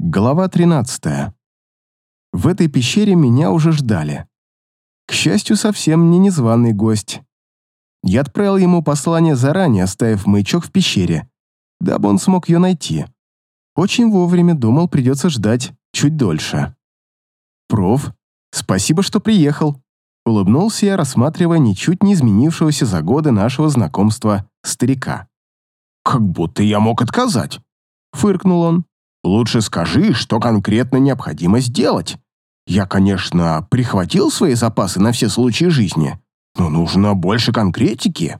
Глава 13. В этой пещере меня уже ждали. К счастью, совсем не незваный гость. Я отправил ему послание заранее, оставив маячок в пещере, дабы он смог ее найти. Очень вовремя думал, придется ждать чуть дольше. «Проф, спасибо, что приехал», — улыбнулся я, рассматривая ничуть не изменившегося за годы нашего знакомства старика. «Как будто я мог отказать», — фыркнул он. Лучше скажи, что конкретно необходимо сделать. Я, конечно, прихватил свои запасы на все случаи жизни, но нужно больше конкретики.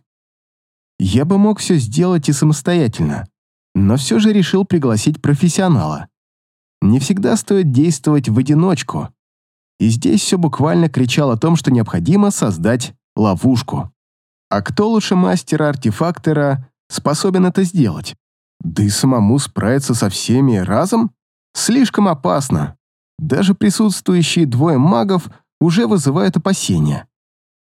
Я бы мог все сделать и самостоятельно, но все же решил пригласить профессионала. Не всегда стоит действовать в одиночку. И здесь все буквально кричало о том, что необходимо создать ловушку. А кто лучше мастера-артефактора способен это сделать? Да и самому справиться со всеми разом слишком опасно. Даже присутствующие двое магов уже вызывают опасения.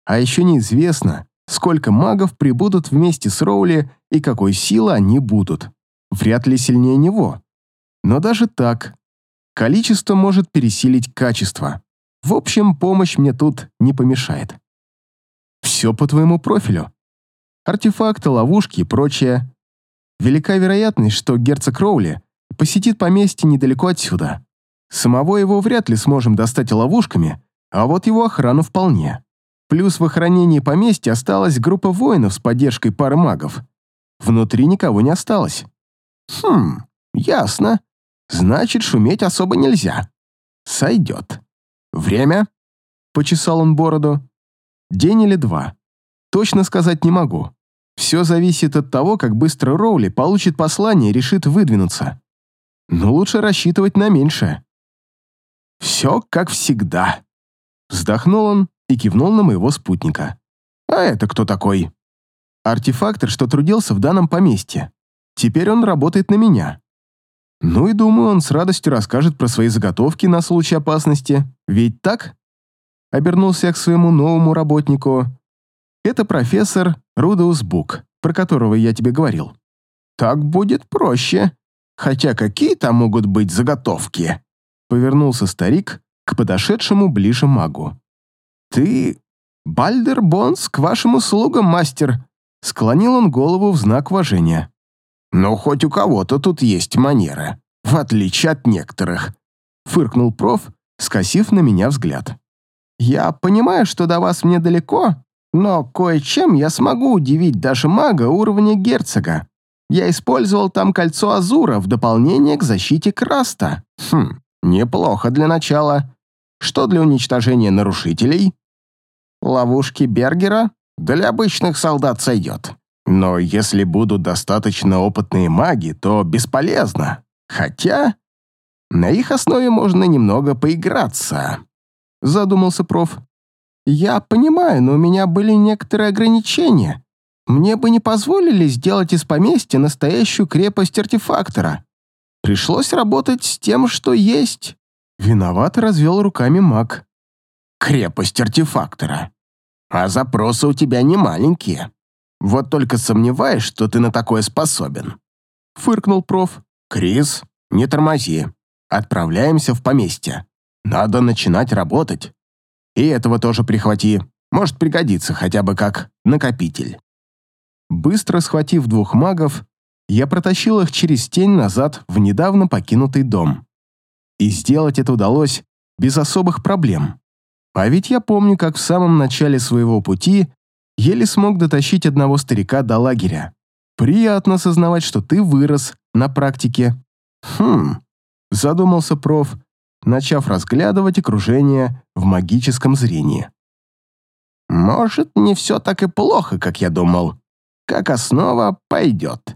А еще неизвестно, сколько магов прибудут вместе с Роули и какой силы они будут. Вряд ли сильнее него. Но даже так, количество может пересилить качество. В общем, помощь мне тут не помешает. Все по твоему профилю. Артефакты, ловушки и прочее Велика вероятность, что герцог Роули посетит поместье недалеко отсюда. Самого его вряд ли сможем достать ловушками, а вот его охрану вполне. Плюс в охранении поместья осталась группа воинов с поддержкой пары магов. Внутри никого не осталось. Хм, ясно. Значит, шуметь особо нельзя. Сойдет. Время? Почесал он бороду. День или два. Точно сказать не могу. Все зависит от того, как быстро Роули получит послание и решит выдвинуться. Но лучше рассчитывать на меньшее. «Все как всегда», — вздохнул он и кивнул на моего спутника. «А это кто такой?» «Артефактор, что трудился в данном поместье. Теперь он работает на меня. Ну и думаю, он с радостью расскажет про свои заготовки на случай опасности. Ведь так?» Обернулся я к своему новому работнику. «Это профессор Рудоус Бук, про которого я тебе говорил. Так будет проще. Хотя какие там могут быть заготовки? Повернулся старик к подошедшему ближе магу. Ты Бальдер Бонс к вашим услугам, мастер. Склонил он голову в знак уважения. Ну, хоть у кого-то тут есть манеры, в отличие от некоторых. Фыркнул проф, скосив на меня взгляд. Я понимаю, что до вас мне далеко, но кое-чем я смогу удивить даже мага уровня герцога. Я использовал там кольцо Азура в дополнение к защите Краста. Хм, неплохо для начала. Что для уничтожения нарушителей? Ловушки Бергера для обычных солдат сойдет. Но если будут достаточно опытные маги, то бесполезно. Хотя на их основе можно немного поиграться. Задумался проф. «Я понимаю, но у меня были некоторые ограничения. Мне бы не позволили сделать из поместья настоящую крепость артефактора. Пришлось работать с тем, что есть». Виноват развел руками маг. «Крепость артефактора. А запросы у тебя не маленькие. Вот только сомневаюсь, что ты на такое способен». Фыркнул проф. «Крис, не тормози. Отправляемся в поместье. Надо начинать работать. И этого тоже прихвати. Может пригодиться хотя бы как накопитель. Быстро схватив двух магов, я протащил их через тень назад в недавно покинутый дом. И сделать это удалось без особых проблем. А ведь я помню, как в самом начале своего пути еле смог дотащить одного старика до лагеря. Приятно осознавать, что ты вырос на практике. Хм, задумался проф, начав разглядывать окружение в магическом зрении. «Может, не все так и плохо, как я думал. Как основа пойдет.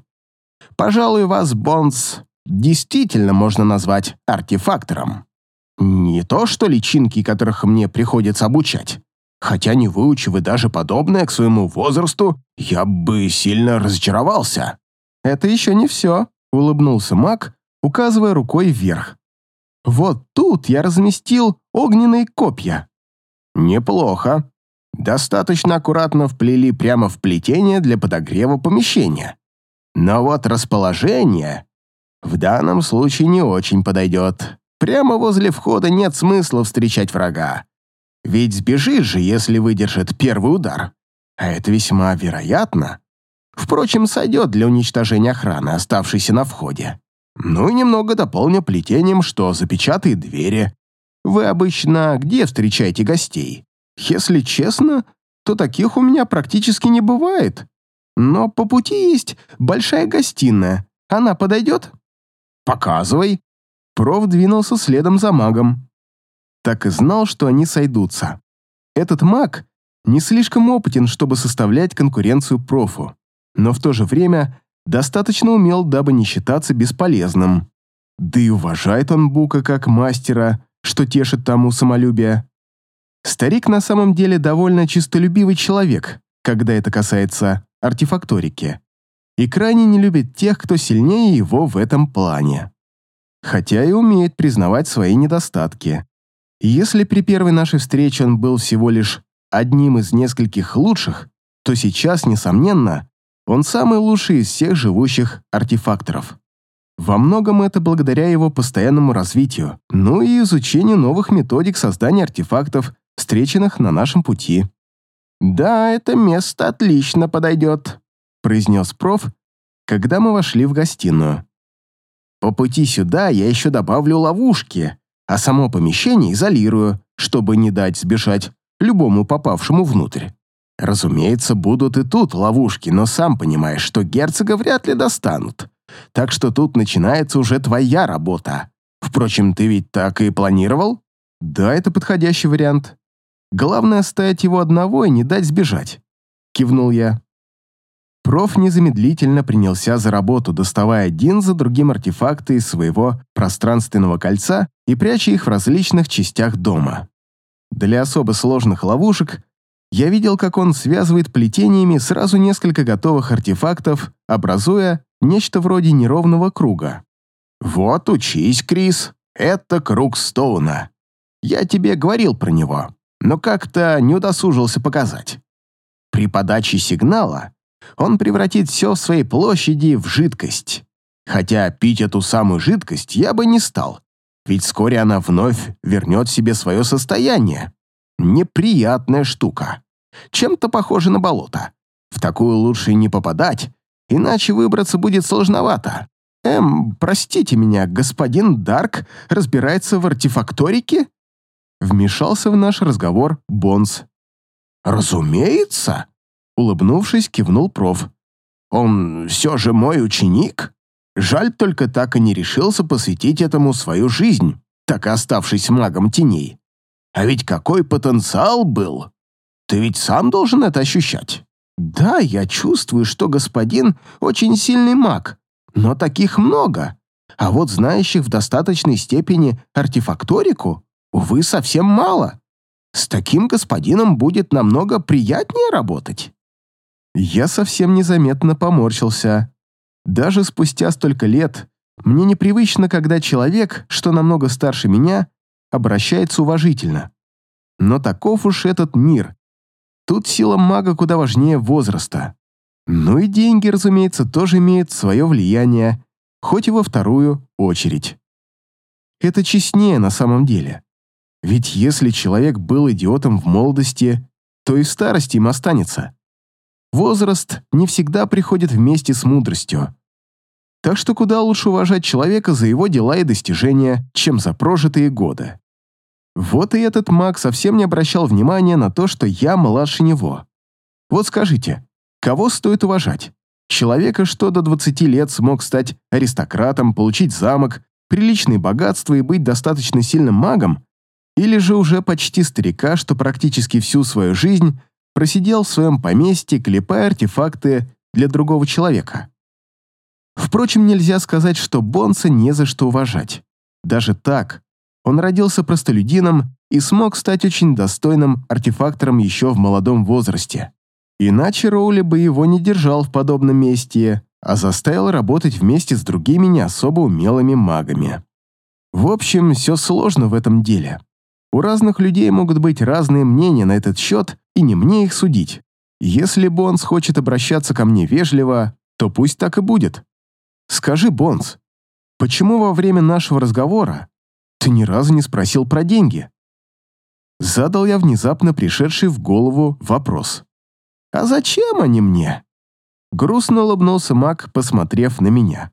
Пожалуй, вас, Бонс, действительно можно назвать артефактором. Не то что личинки, которых мне приходится обучать. Хотя не выучив и даже подобное к своему возрасту, я бы сильно разочаровался». «Это еще не все», — улыбнулся маг, указывая рукой вверх. Вот тут я разместил огненные копья. Неплохо. Достаточно аккуратно вплели прямо в плетение для подогрева помещения. Но вот расположение... в данном случае не очень подойдет. Прямо возле входа нет смысла встречать врага. Ведь сбежишь же, если выдержит первый удар. А это весьма вероятно. Впрочем, сойдет для уничтожения охраны, оставшейся на входе. Ну и немного дополню плетением, что запечатает двери. Вы обычно где встречаете гостей? Если честно, то таких у меня практически не бывает. Но по пути есть большая гостиная. Она подойдет? Показывай. Проф двинулся следом за магом. Так и знал, что они сойдутся. Этот маг не слишком опытен, чтобы составлять конкуренцию профу, но в то же время достаточно умел, дабы не считаться бесполезным. Да и уважает он Бука как мастера, что тешит тому самолюбие. Старик на самом деле довольно чистолюбивый человек, когда это касается артефакторики, и крайне не любит тех, кто сильнее его в этом плане. Хотя и умеет признавать свои недостатки. Если при первой нашей встрече он был всего лишь одним из нескольких лучших, то сейчас, несомненно, он самый лучший из всех живущих артефакторов. Во многом это благодаря его постоянному развитию, ну и изучению новых методик создания артефактов, встреченных на нашем пути. «Да, это место отлично подойдет», — произнес проф, когда мы вошли в гостиную. «По пути сюда я еще добавлю ловушки, а само помещение изолирую, чтобы не дать сбежать любому попавшему внутрь. Разумеется, будут и тут ловушки, но сам понимаешь, что герцога вряд ли достанут. Так что тут начинается уже твоя работа. Впрочем, ты ведь так и планировал? Да, это подходящий вариант. Главное оставить его одного и не дать сбежать. Кивнул я. Проф незамедлительно принялся за работу, доставая один за другим артефакты из своего пространственного кольца и пряча их в различных частях дома. Для особо сложных ловушек я видел, как он связывает плетениями сразу несколько готовых артефактов, образуя нечто вроде неровного круга. «Вот учись, Крис, это круг Стоуна. Я тебе говорил про него, но как-то не удосужился показать. При подаче сигнала он превратит все в своей площади в жидкость. Хотя пить эту самую жидкость я бы не стал, ведь вскоре она вновь вернет себе свое состояние. Неприятная штука. Чем-то похоже на болото. В такую лучше не попадать, иначе выбраться будет сложновато. Эм, простите меня, господин Дарк разбирается в артефакторике? Вмешался в наш разговор Бонс. Разумеется, улыбнувшись, кивнул проф. Он все же мой ученик. Жаль только так и не решился посвятить этому свою жизнь, так и оставшись магом теней. А ведь какой потенциал был! Ты ведь сам должен это ощущать. Да, я чувствую, что господин очень сильный маг, но таких много. А вот знающих в достаточной степени артефакторику, увы, совсем мало. С таким господином будет намного приятнее работать. Я совсем незаметно поморщился. Даже спустя столько лет мне непривычно, когда человек, что намного старше меня, обращается уважительно. Но таков уж этот мир. Тут сила мага куда важнее возраста. Ну и деньги, разумеется, тоже имеют свое влияние, хоть и во вторую очередь. Это честнее на самом деле. Ведь если человек был идиотом в молодости, то и в старости им останется. Возраст не всегда приходит вместе с мудростью. Так что куда лучше уважать человека за его дела и достижения, чем за прожитые годы. Вот и этот маг совсем не обращал внимания на то, что я младше него. Вот скажите, кого стоит уважать? Человека, что до 20 лет смог стать аристократом, получить замок, приличные богатства и быть достаточно сильным магом, или же уже почти старика, что практически всю свою жизнь просидел в своем поместье, клепая артефакты для другого человека. Впрочем, нельзя сказать, что Бонса не за что уважать. Даже так, он родился простолюдином и смог стать очень достойным артефактором еще в молодом возрасте. Иначе Роули бы его не держал в подобном месте, а заставил работать вместе с другими не особо умелыми магами. В общем, все сложно в этом деле. У разных людей могут быть разные мнения на этот счет, и не мне их судить. Если Бонс хочет обращаться ко мне вежливо, то пусть так и будет. Скажи, Бонс, почему во время нашего разговора ты ни разу не спросил про деньги?» Задал я внезапно пришедший в голову вопрос. «А зачем они мне?» Грустно улыбнулся маг, посмотрев на меня.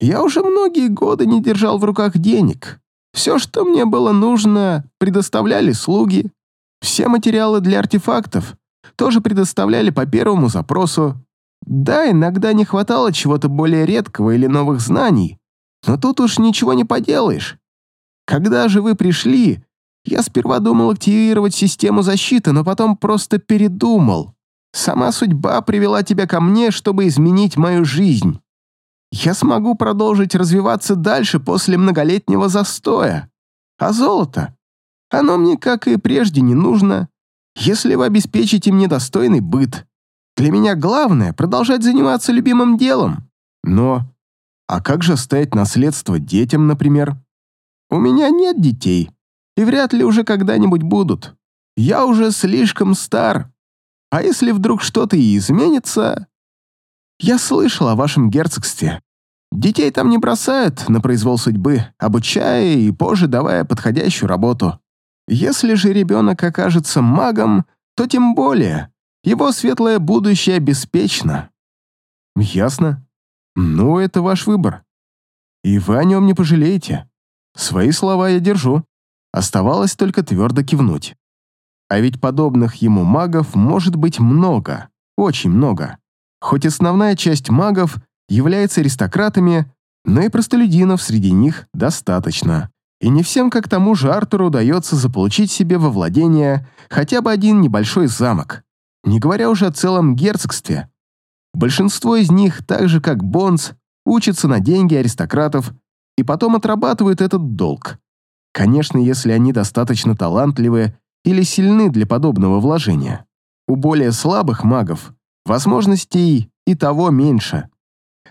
«Я уже многие годы не держал в руках денег. Все, что мне было нужно, предоставляли слуги. Все материалы для артефактов тоже предоставляли по первому запросу. Да, иногда не хватало чего-то более редкого или новых знаний, но тут уж ничего не поделаешь. Когда же вы пришли, я сперва думал активировать систему защиты, но потом просто передумал. Сама судьба привела тебя ко мне, чтобы изменить мою жизнь. Я смогу продолжить развиваться дальше после многолетнего застоя. А золото? Оно мне, как и прежде, не нужно, если вы обеспечите мне достойный быт. Для меня главное — продолжать заниматься любимым делом. Но... А как же оставить наследство детям, например? У меня нет детей, и вряд ли уже когда-нибудь будут. Я уже слишком стар. А если вдруг что-то и изменится... Я слышал о вашем герцогстве. Детей там не бросают на произвол судьбы, обучая и позже давая подходящую работу. Если же ребенок окажется магом, то тем более его светлое будущее обеспечено. Ясно. Ну, это ваш выбор. И вы о нем не пожалеете. Свои слова я держу. Оставалось только твердо кивнуть. А ведь подобных ему магов может быть много, очень много. Хоть основная часть магов является аристократами, но и простолюдинов среди них достаточно. И не всем, как тому же Артуру, удается заполучить себе во владение хотя бы один небольшой замок, не говоря уже о целом герцогстве. Большинство из них, так же как Бонс, учатся на деньги аристократов и потом отрабатывают этот долг. Конечно, если они достаточно талантливы или сильны для подобного вложения. У более слабых магов возможностей и того меньше.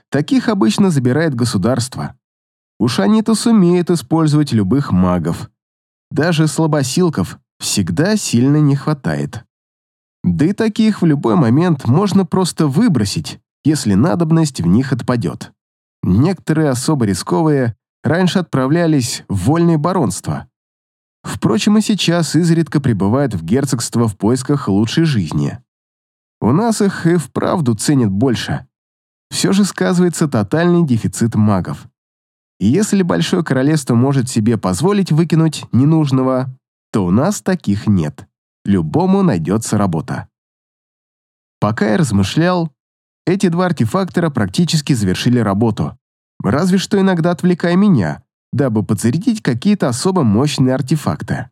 Таких обычно забирает государство. Уж они-то сумеют использовать любых магов. Даже слабосилков всегда сильно не хватает. Да и таких в любой момент можно просто выбросить, если надобность в них отпадет. Некоторые особо рисковые раньше отправлялись в вольное баронство, Впрочем, и сейчас изредка прибывают в герцогство в поисках лучшей жизни. У нас их и вправду ценят больше. Все же сказывается тотальный дефицит магов. И если Большое Королевство может себе позволить выкинуть ненужного, то у нас таких нет. Любому найдется работа. Пока я размышлял, эти два артефактора практически завершили работу, разве что иногда отвлекая меня, дабы подзарядить какие-то особо мощные артефакты.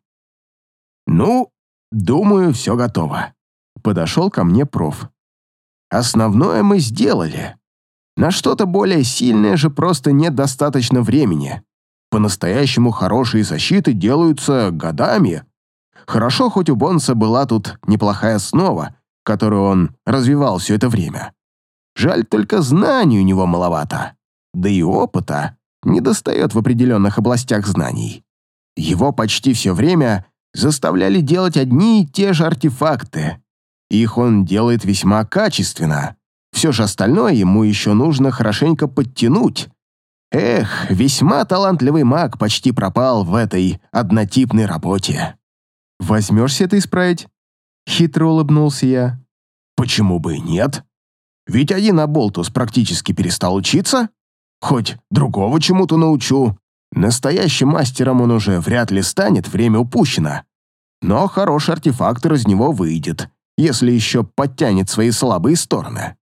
«Ну, думаю, все готово», — подошел ко мне проф. «Основное мы сделали. На что-то более сильное же просто нет достаточно времени. По-настоящему хорошие защиты делаются годами. Хорошо, хоть у Бонса была тут неплохая основа, которую он развивал все это время. Жаль, только знаний у него маловато. Да и опыта недостает в определенных областях знаний. Его почти все время заставляли делать одни и те же артефакты. Их он делает весьма качественно. Все же остальное ему еще нужно хорошенько подтянуть. Эх, весьма талантливый маг почти пропал в этой однотипной работе. «Возьмешься это исправить?» Хитро улыбнулся я. «Почему бы и нет? Ведь один Аболтус практически перестал учиться, Хоть другого чему-то научу. Настоящим мастером он уже вряд ли станет, время упущено. Но хороший артефактор из него выйдет, если еще подтянет свои слабые стороны.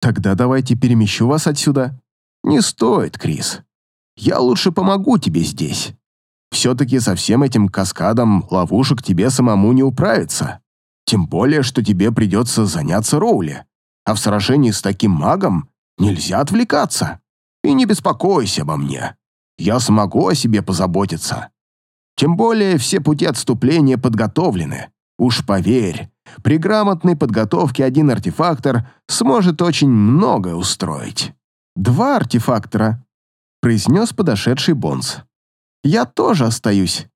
Тогда давайте перемещу вас отсюда. Не стоит, Крис. Я лучше помогу тебе здесь. Все-таки со всем этим каскадом ловушек тебе самому не управиться. Тем более, что тебе придется заняться Роули. А в сражении с таким магом нельзя отвлекаться. И не беспокойся обо мне. Я смогу о себе позаботиться. Тем более все пути отступления подготовлены. Уж поверь, при грамотной подготовке один артефактор сможет очень многое устроить. «Два артефактора», — произнес подошедший Бонс. «Я тоже остаюсь.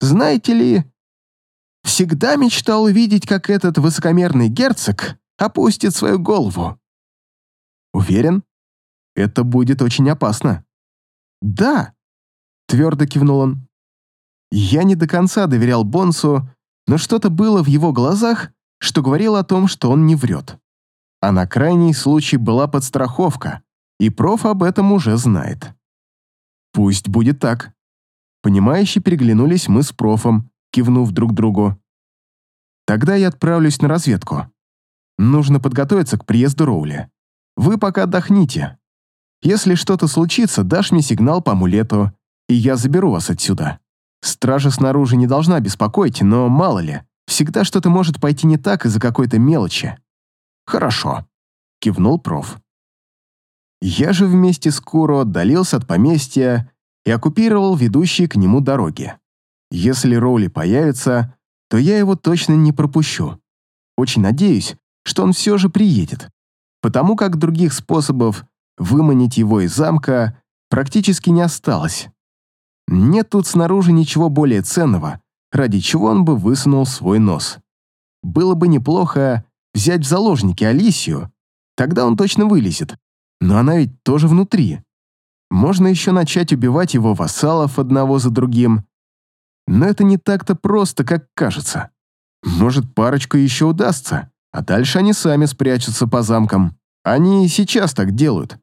Знаете ли, всегда мечтал увидеть, как этот высокомерный герцог опустит свою голову». «Уверен?» Это будет очень опасно. «Да», — твердо кивнул он. Я не до конца доверял Бонсу, но что-то было в его глазах, что говорило о том, что он не врет. А на крайний случай была подстраховка, и проф об этом уже знает. Пусть будет так. Понимающе переглянулись мы с профом, кивнув друг другу. Тогда я отправлюсь на разведку. Нужно подготовиться к приезду Роули. Вы пока отдохните. Если что-то случится, дашь мне сигнал по амулету, и я заберу вас отсюда. Стража снаружи не должна беспокоить, но мало ли, всегда что-то может пойти не так из-за какой-то мелочи. Хорошо, кивнул проф. Я же вместе с Куро отдалился от поместья и оккупировал ведущие к нему дороги. Если Роули появится, то я его точно не пропущу. Очень надеюсь, что он все же приедет, потому как других способов выманить его из замка практически не осталось. Нет тут снаружи ничего более ценного, ради чего он бы высунул свой нос. Было бы неплохо взять в заложники Алисию, тогда он точно вылезет. Но она ведь тоже внутри. Можно еще начать убивать его вассалов одного за другим. Но это не так-то просто, как кажется. Может, парочку еще удастся, а дальше они сами спрячутся по замкам. Они и сейчас так делают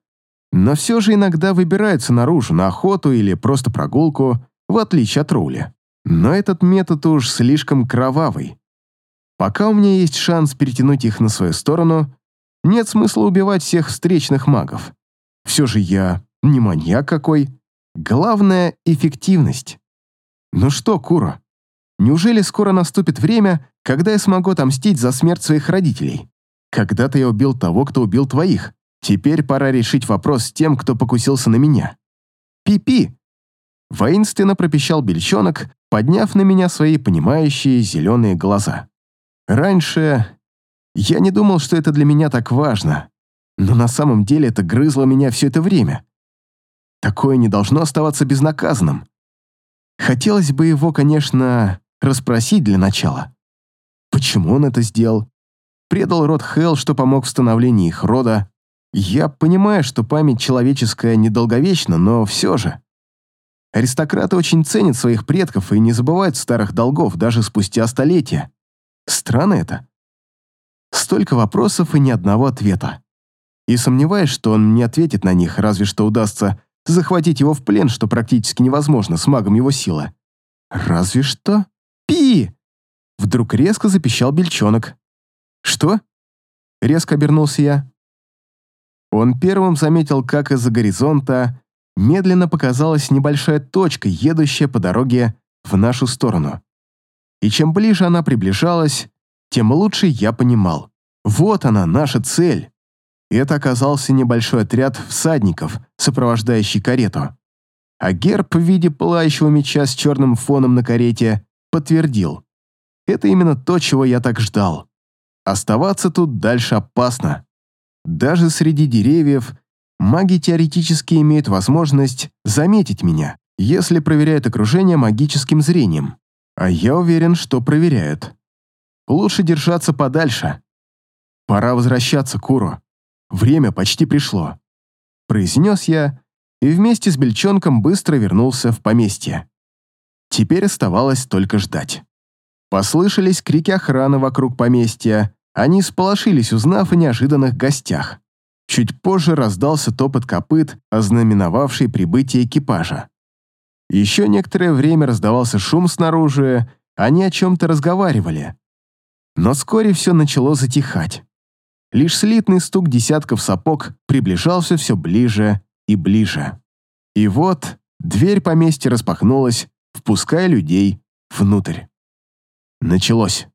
но все же иногда выбираются наружу на охоту или просто прогулку, в отличие от Роули. Но этот метод уж слишком кровавый. Пока у меня есть шанс перетянуть их на свою сторону, нет смысла убивать всех встречных магов. Все же я не маньяк какой. Главное — эффективность. Ну что, Кура, неужели скоро наступит время, когда я смогу отомстить за смерть своих родителей? Когда-то я убил того, кто убил твоих, Теперь пора решить вопрос с тем, кто покусился на меня. Пи-пи! Воинственно пропищал бельчонок, подняв на меня свои понимающие зеленые глаза. Раньше я не думал, что это для меня так важно, но на самом деле это грызло меня все это время. Такое не должно оставаться безнаказанным. Хотелось бы его, конечно, расспросить для начала. Почему он это сделал? Предал род Хелл, что помог в становлении их рода, я понимаю, что память человеческая недолговечна, но все же. Аристократы очень ценят своих предков и не забывают старых долгов даже спустя столетия. Странно это. Столько вопросов и ни одного ответа. И сомневаюсь, что он не ответит на них, разве что удастся захватить его в плен, что практически невозможно с магом его силы. Разве что... Пи! Вдруг резко запищал бельчонок. Что? Резко обернулся я. Он первым заметил, как из-за горизонта медленно показалась небольшая точка, едущая по дороге в нашу сторону. И чем ближе она приближалась, тем лучше я понимал. Вот она, наша цель. Это оказался небольшой отряд всадников, сопровождающий карету. А герб в виде пылающего меча с черным фоном на карете подтвердил. Это именно то, чего я так ждал. Оставаться тут дальше опасно. Даже среди деревьев маги теоретически имеют возможность заметить меня, если проверяют окружение магическим зрением. А я уверен, что проверяют. Лучше держаться подальше. Пора возвращаться, Куру. Время почти пришло. Произнес я и вместе с Бельчонком быстро вернулся в поместье. Теперь оставалось только ждать. Послышались крики охраны вокруг поместья, они сполошились, узнав о неожиданных гостях. Чуть позже раздался топот копыт, ознаменовавший прибытие экипажа. Еще некоторое время раздавался шум снаружи, они о чем-то разговаривали. Но вскоре все начало затихать. Лишь слитный стук десятков сапог приближался все ближе и ближе. И вот дверь поместья распахнулась, впуская людей внутрь. Началось.